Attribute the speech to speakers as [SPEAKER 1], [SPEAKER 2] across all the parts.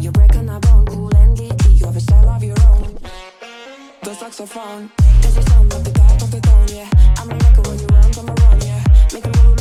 [SPEAKER 1] you're
[SPEAKER 2] breaking a bone. Cool and deadly, you have a style of your own. The saxophone, there's a sound of the top of the tone, yeah. I'm a record when you round, I'm around, yeah. Make a move.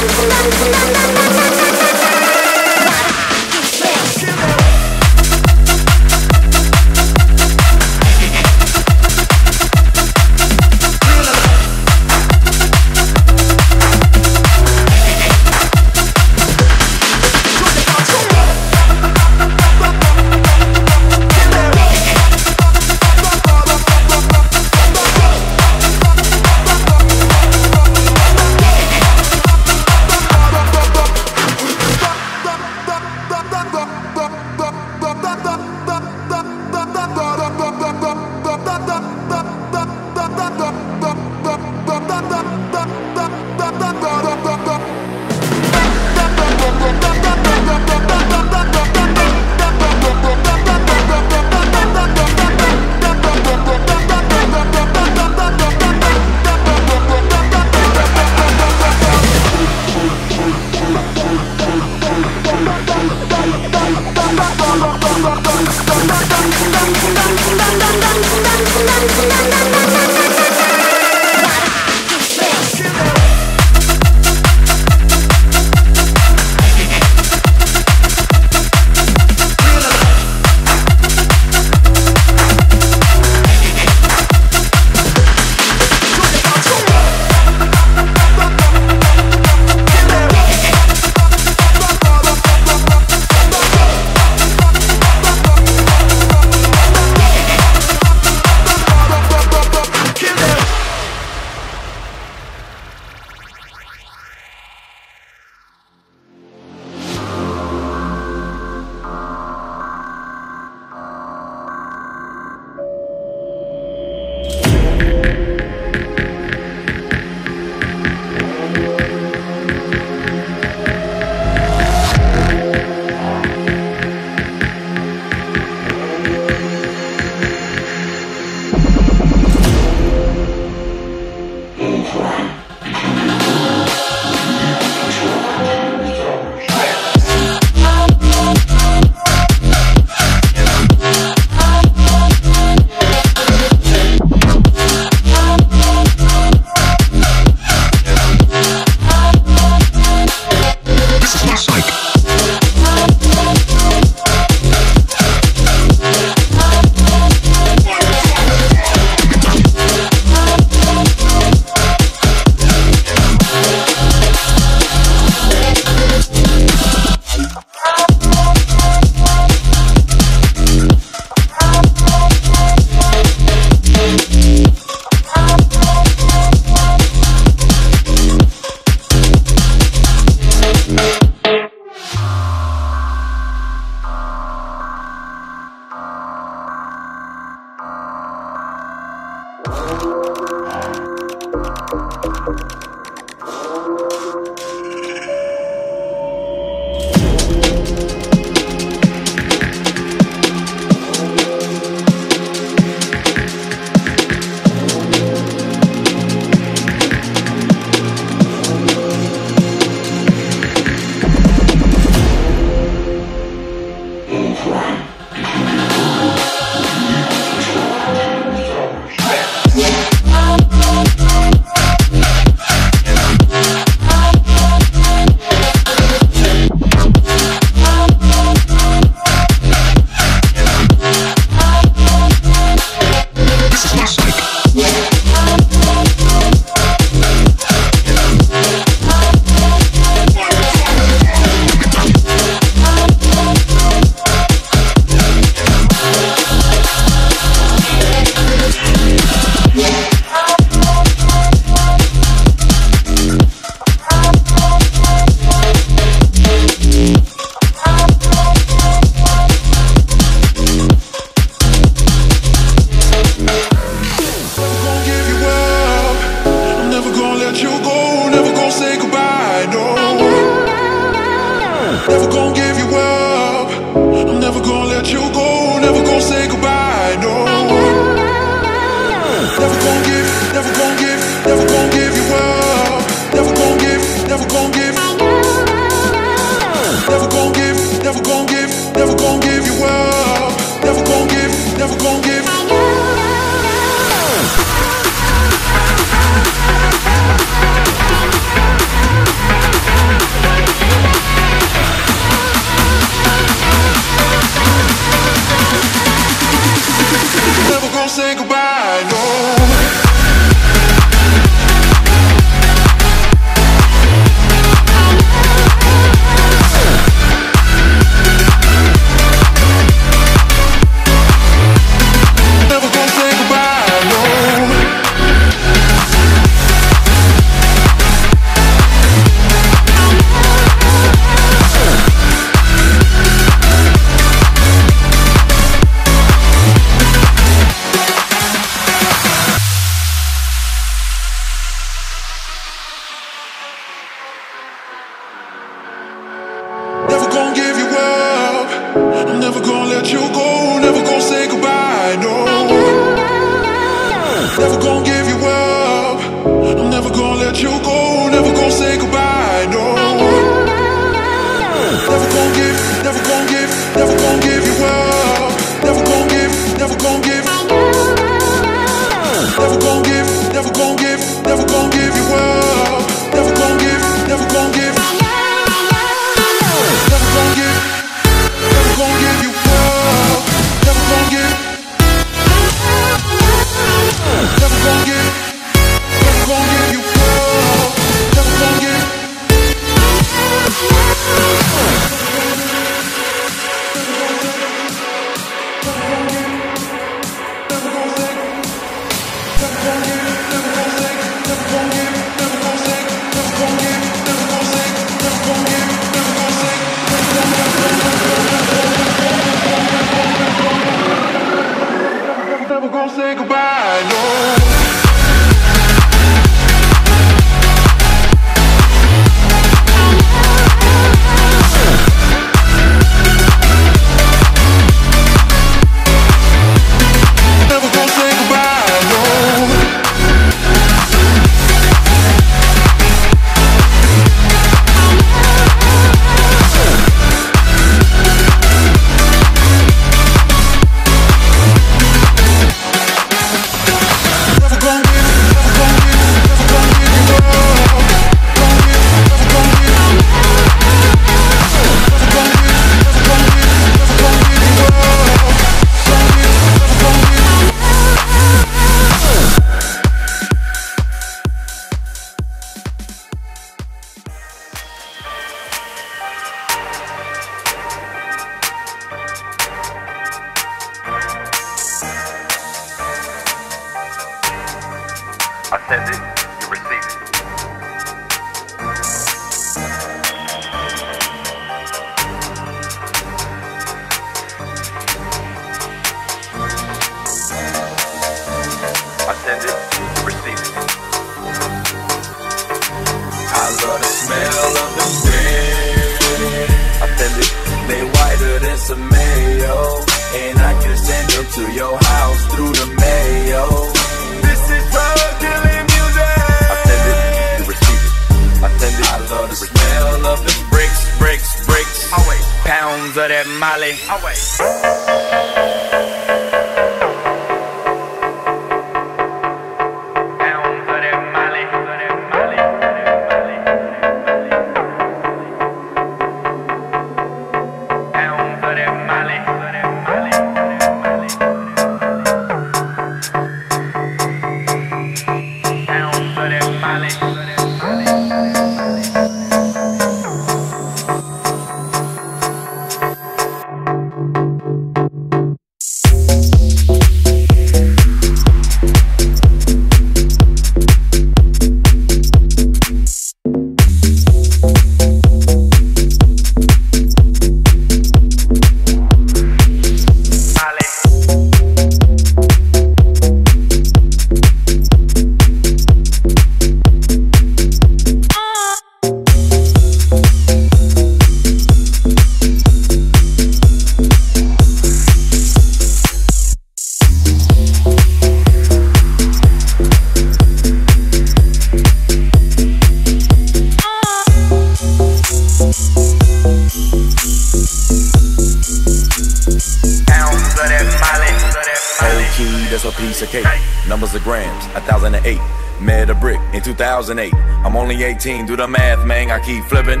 [SPEAKER 3] Dollars of grams, a thousand and eight. Made a brick in 2008. I'm only 18, do the math, man. I keep flipping,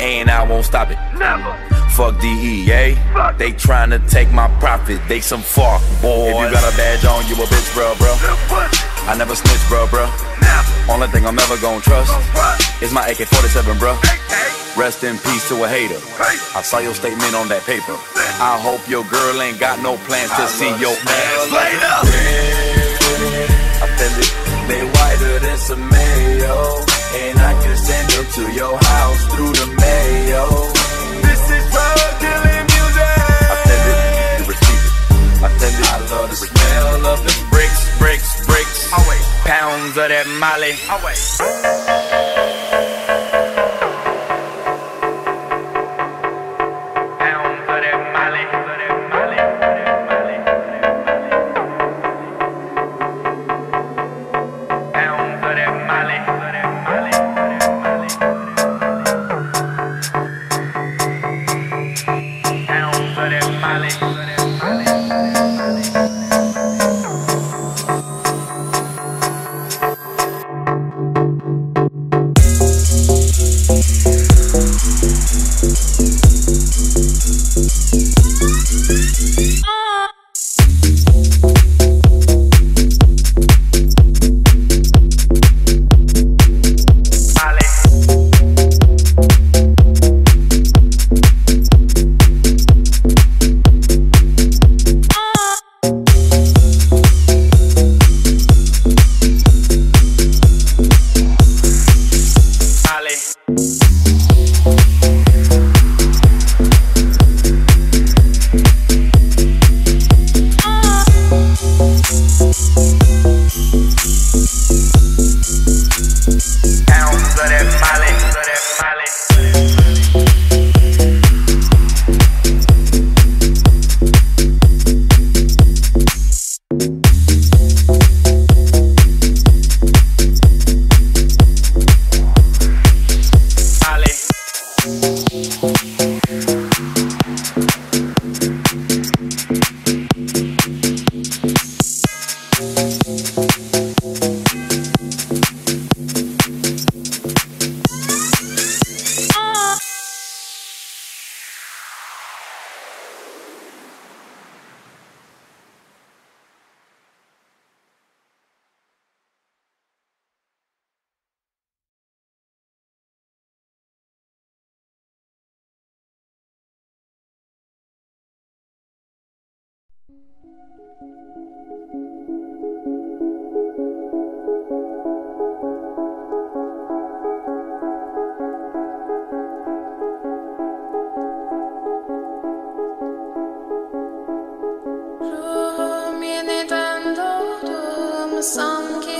[SPEAKER 3] and I won't stop it. Never. Fuck DEA. They tryna take my profit. They some fuck boys. If you got a badge on, you a bitch, bro, bro. I never snitch, bro, bro. Never. Only thing I'm ever gonna trust is my AK-47, bro. Rest in peace to a hater. I saw your statement on that paper. I hope your girl ain't got no plans to see your ass later. Offended. They whiter than some mayo. And I can send them to your house through the mayo. This is drug dealing music. Offended. You receive it. Offended. I love the smell of the bricks, bricks, bricks. Always Pounds of that molly. Pounds
[SPEAKER 4] doğdu ama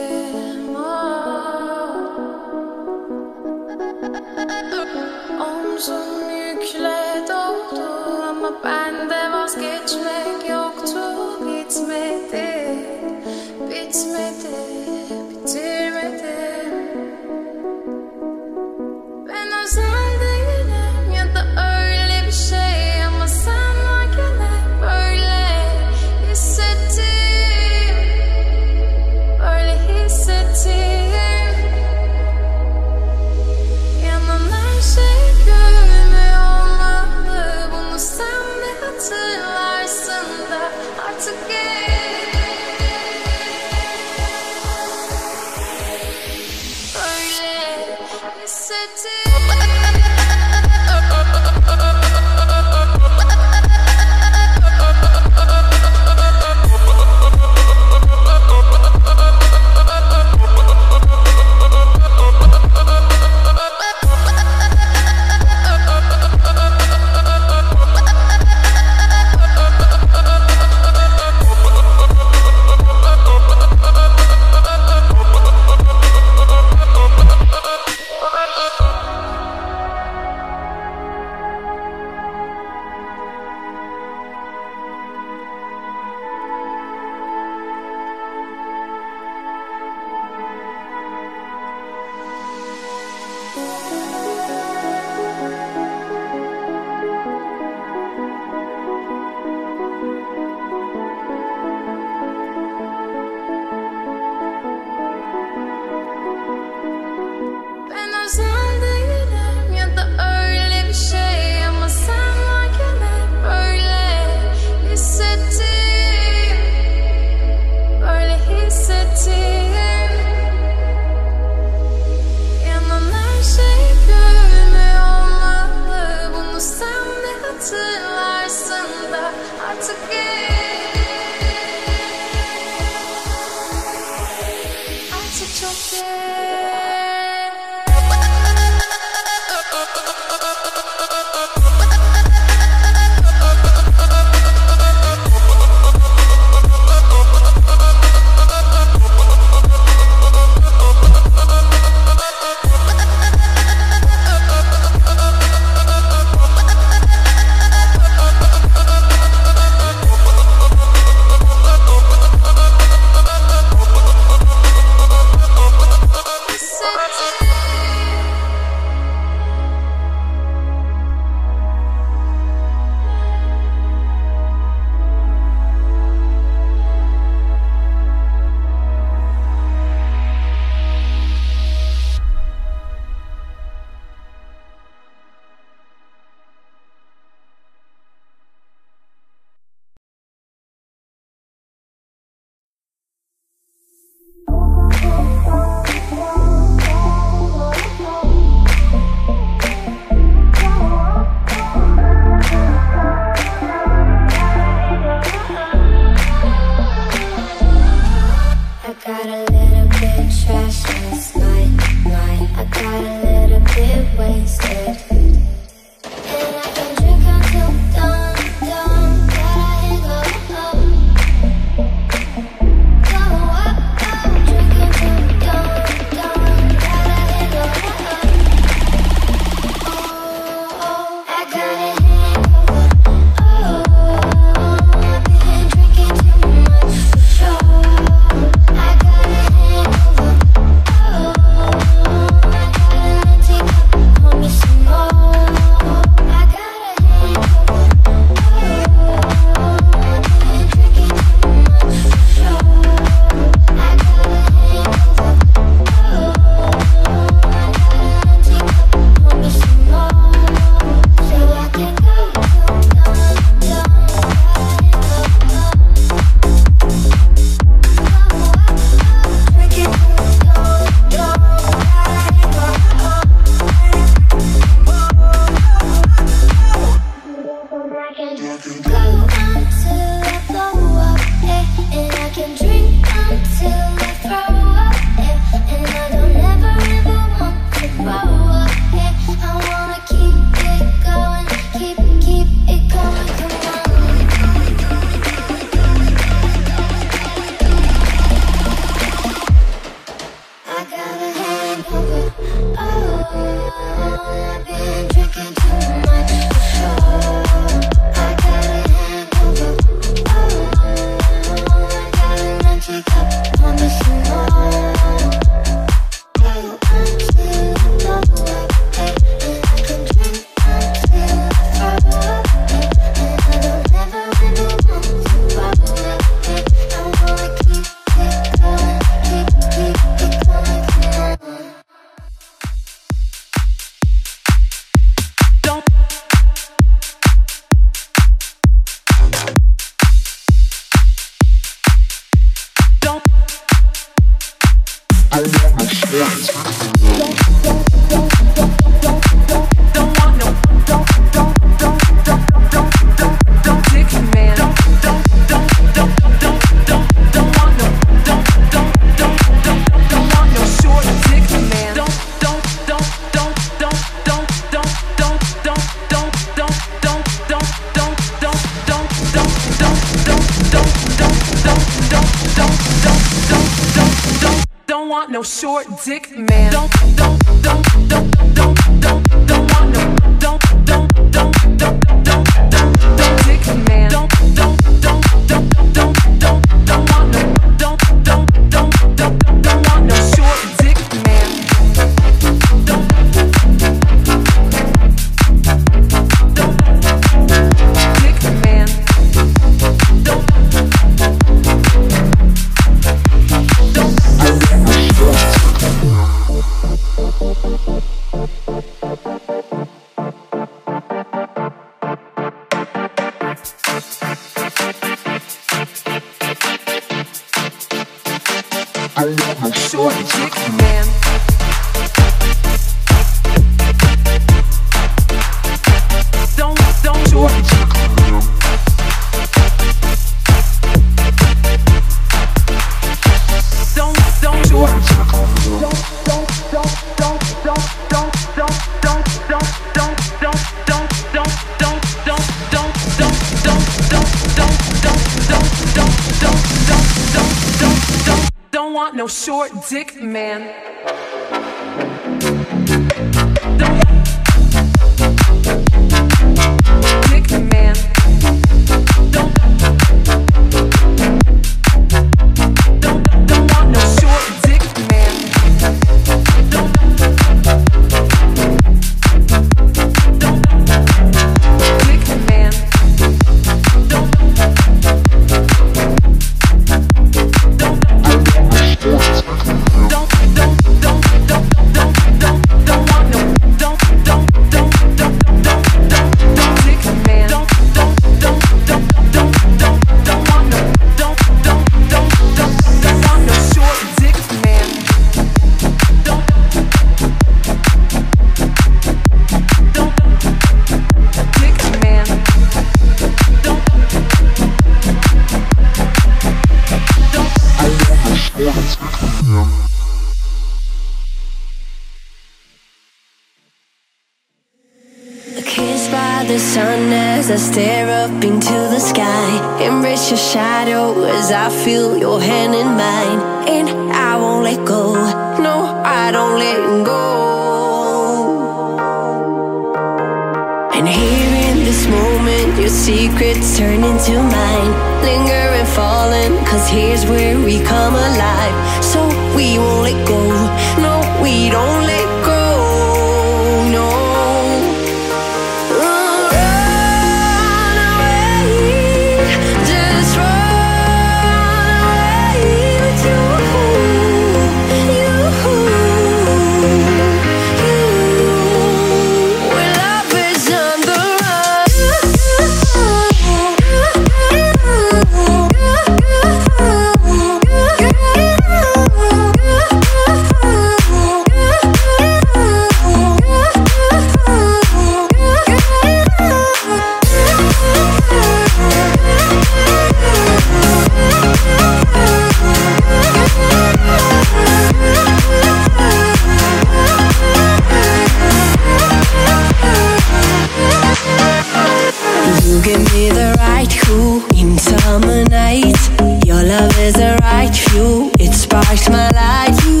[SPEAKER 5] in summer nights. Your love is the right fuel. It sparks my light. You,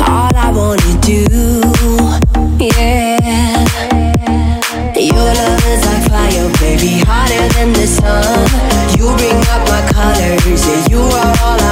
[SPEAKER 5] all I wanna do, yeah. Your love is like fire, baby, hotter than the sun. You bring up my colors, yeah. You are all I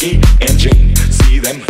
[SPEAKER 6] And Jane, see them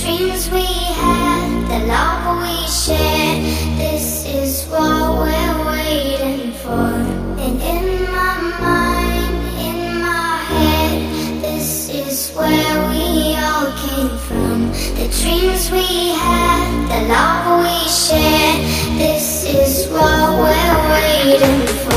[SPEAKER 7] dreams we had, the love we shared. This is what we're waiting for. And in my mind, in my head, this is where we all came from. The dreams we had, the love we shared. This is what we're waiting for.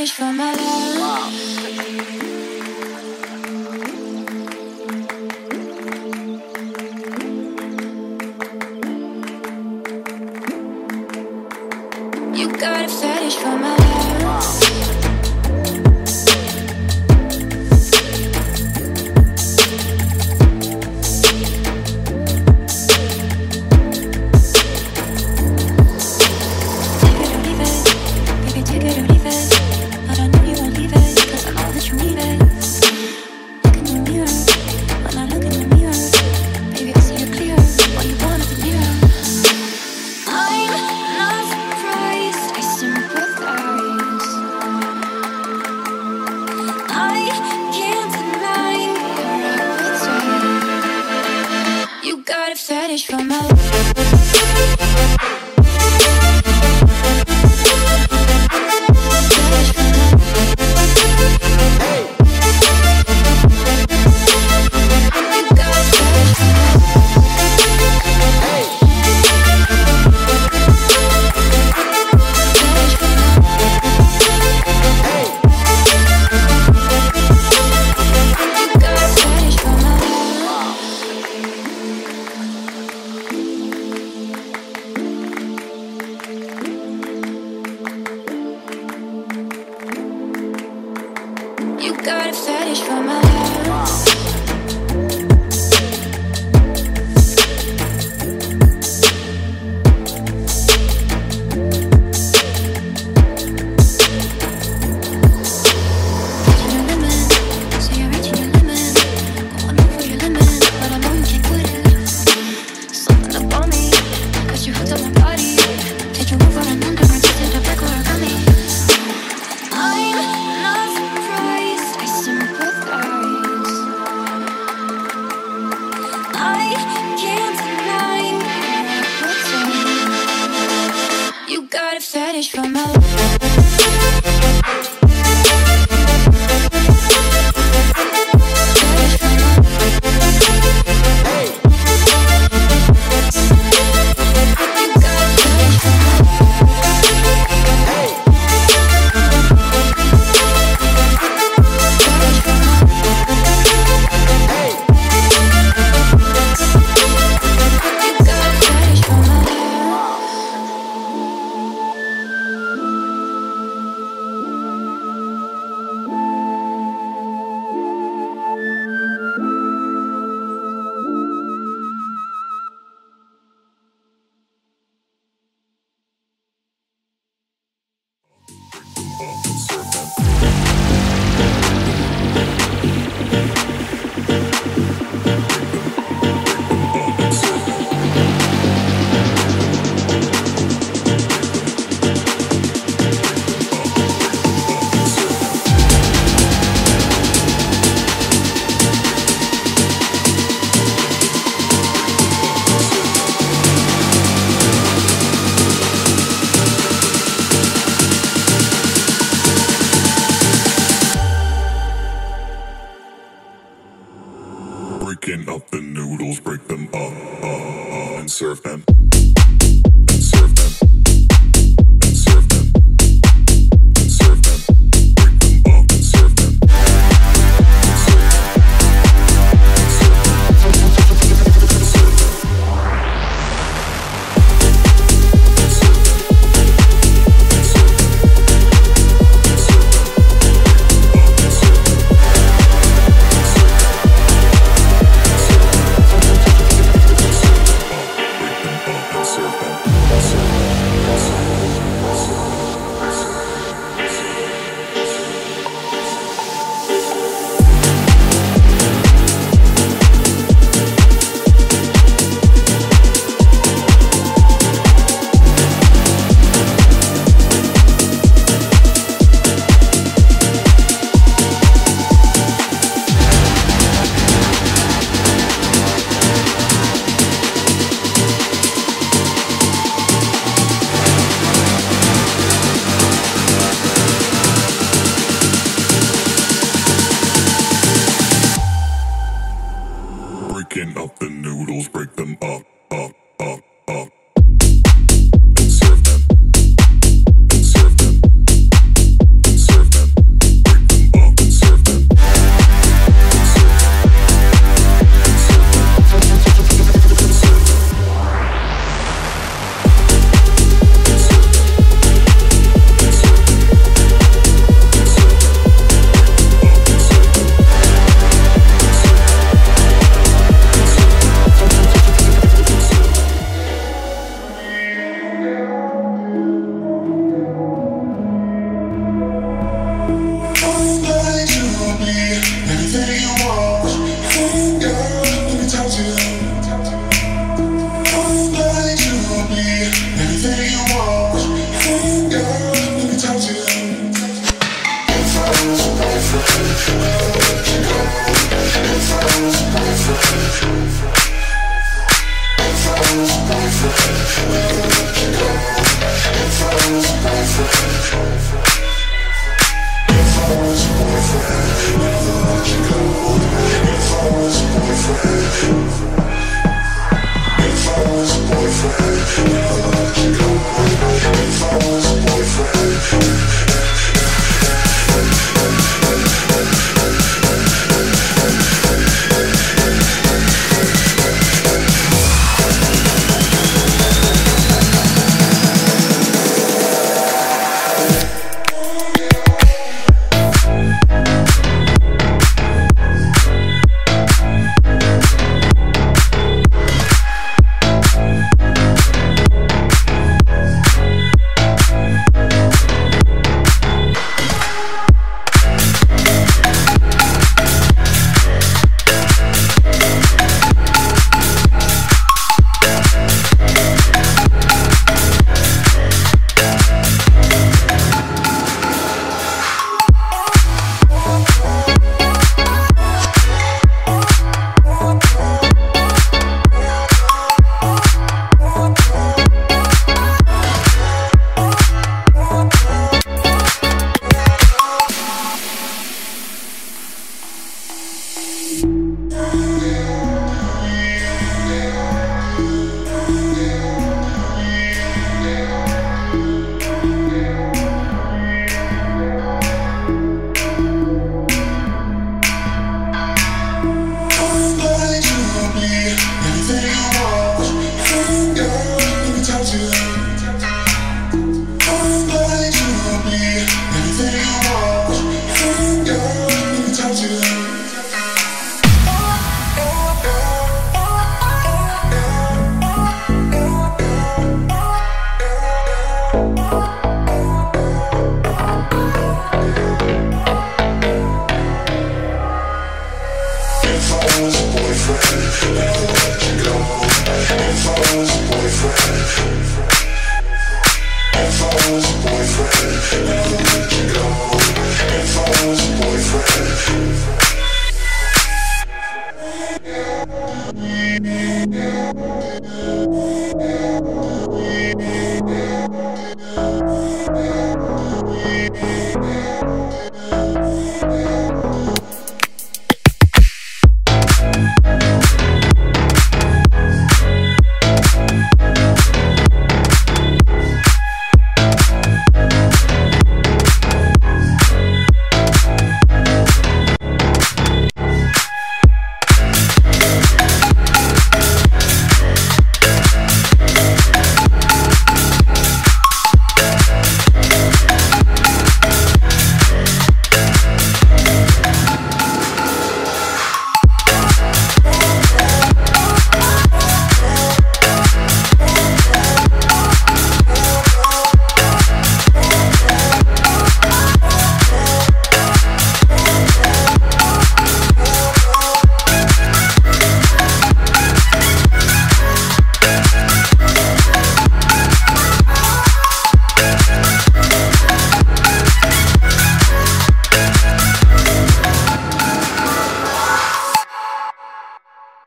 [SPEAKER 8] Fetish for my love.